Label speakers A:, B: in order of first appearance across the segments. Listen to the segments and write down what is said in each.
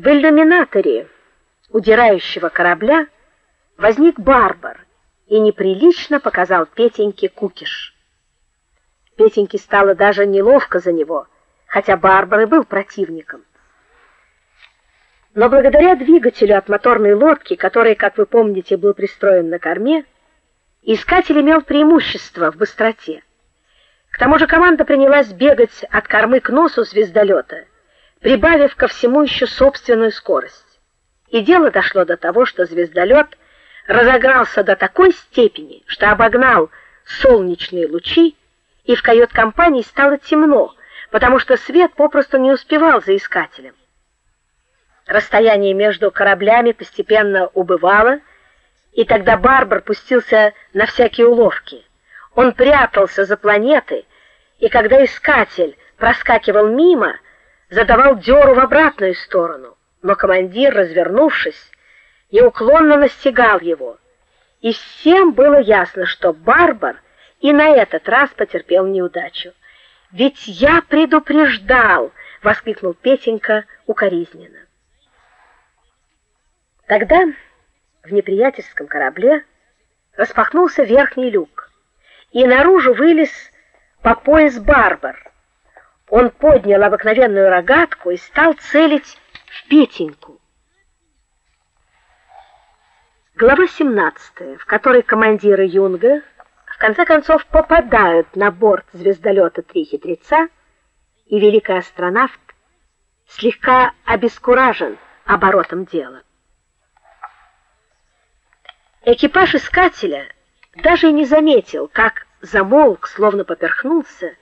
A: В иллюминаторе удирающего корабля возник Барбар и неприлично показал Петеньке кукиш. Петеньке стало даже неловко за него, хотя Барбар и был противником. Но благодаря двигателю от моторной лодки, который, как вы помните, был пристроен на корме, искатель имел преимущество в быстроте. К тому же команда принялась бегать от кормы к носу звездолета, прибавив ко всему еще собственную скорость. И дело дошло до того, что звездолет разогнался до такой степени, что обогнал солнечные лучи, и в кают-компании стало темно, потому что свет попросту не успевал за искателем. Расстояние между кораблями постепенно убывало, и тогда Барбар пустился на всякие уловки. Он прятался за планеты, и когда искатель проскакивал мимо, задавал дёру в обратную сторону. Но командир, развернувшись, неуклонно настигал его. И всем было ясно, что Барбар и на этот раз потерпел неудачу. Ведь я предупреждал, воскликнул Петенька укоризненно. Тогда в неприятельском корабле распахнулся верхний люк, и наружу вылез по пояс Барбар. Он поднял обыкновенную рогатку и стал целить в Петеньку. Глава 17, в которой командиры Юнга в конце концов попадают на борт звездолета Три хитреца, и великий астронавт слегка обескуражен оборотом дела. Экипаж искателя даже и не заметил, как замолк, словно поперхнулся,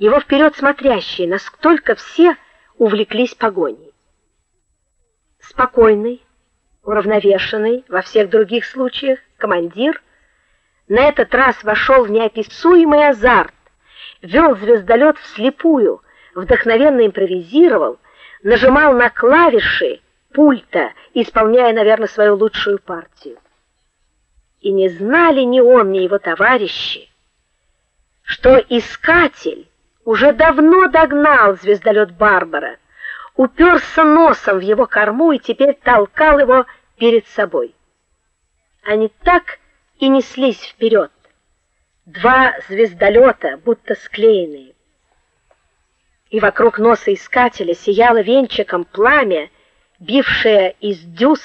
A: его вперед смотрящие, настолько все увлеклись погоней. Спокойный, уравновешенный во всех других случаях командир на этот раз вошел в неописуемый азарт, вел звездолет вслепую, вдохновенно импровизировал, нажимал на клавиши пульта, исполняя, наверное, свою лучшую партию. И не знали ни он, ни его товарищи, что искатель уже давно догнал звездолет Барбара, уперся носом в его корму и теперь толкал его перед собой. Они так и неслись вперед. Два звездолета, будто склеенные. И вокруг носа искателя сияло венчиком пламя, бившее из дюз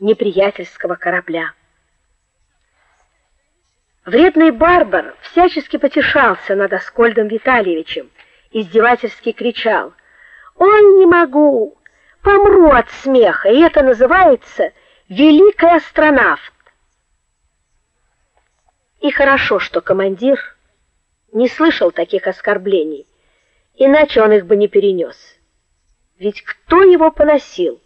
A: неприятельского корабля. Вредный барбар всячески потешался над Аскольдом Витальевичем, издевательски кричал: "Ой, не могу! Помру от смеха, и это называется великий астронавт". И хорошо, что командир не слышал таких оскорблений, иначе он их бы не перенес. Ведь кто его поносил?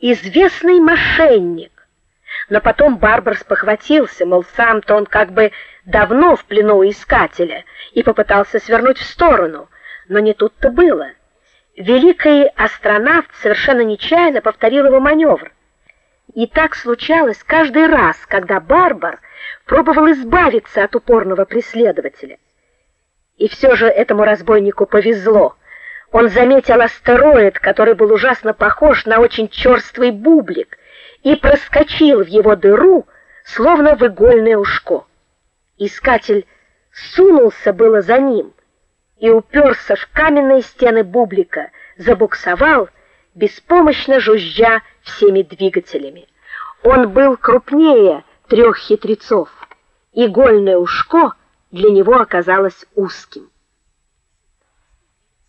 A: Известный мошенник но потом Барбар спохватился, мол, сам-то он как бы давно в плену искателя, и попытался свернуть в сторону, но не тут-то было. Великий астронавт совершенно нечаянно повторил его маневр. И так случалось каждый раз, когда Барбар пробовал избавиться от упорного преследователя. И все же этому разбойнику повезло. Он заметил астероид, который был ужасно похож на очень черствый бублик и проскочил в его дыру, словно в игольное ушко. Искатель сунулся было за ним и уперся в каменные стены бублика, забуксовал, беспомощно жужжа всеми двигателями. Он был крупнее трех хитрецов. Игольное ушко для него оказалось узким.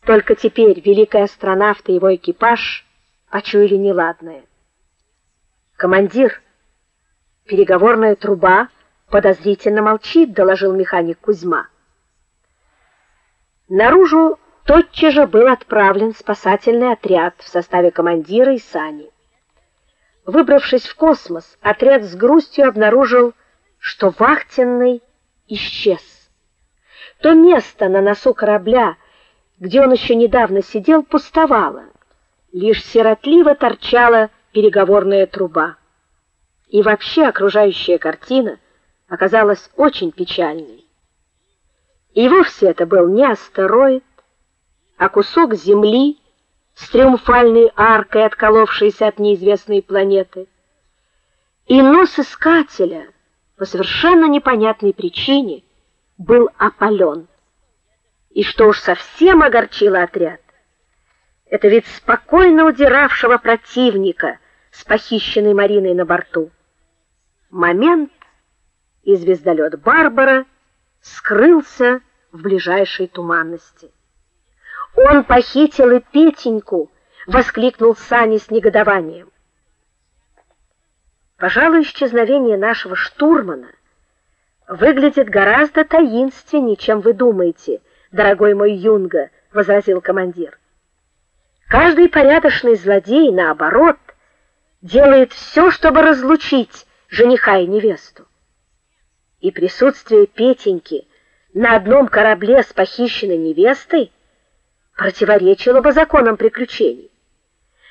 A: Только теперь великий астронавт и его экипаж почуяли неладное. Командир, переговорная труба подозрительно молчит, доложил механик Кузьма. Наружу тотчас же был отправлен спасательный отряд в составе командира и сани. Выбравшись в космос, отряд с грустью обнаружил, что вахтенный исчез. То место на носу корабля, где он еще недавно сидел, пустовало. Лишь сиротливо торчала переговорная труба. И вообще окружающая картина оказалась очень печальной. И вовсе это был не астероид, а кусок земли, с триумфальной аркой, отколовшейся от неизвестной планеты. И нос искателя по совершенно непонятной причине был опален. И что уж совсем огорчило отряд, это вид спокойно удиравшего противника с похищенной Мариной на борту. Момент, и звездолет Барбара скрылся в ближайшей туманности. Он похитил и Петеньку, воскликнул Сани с негодованием. Пожалуй, исчезновение нашего штурмана выглядит гораздо таинственнее, чем вы думаете, дорогой мой Юнга, возразил командир. Каждый порядочный злодей, наоборот, делает все, чтобы разлучить жениха и невесту. И присутствие Петеньки на одном корабле с похищенной невестой противоречило бы законам приключений.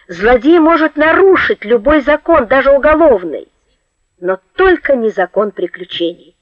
A: Злодей может нарушить любой закон, даже уголовный, но только не закон приключений.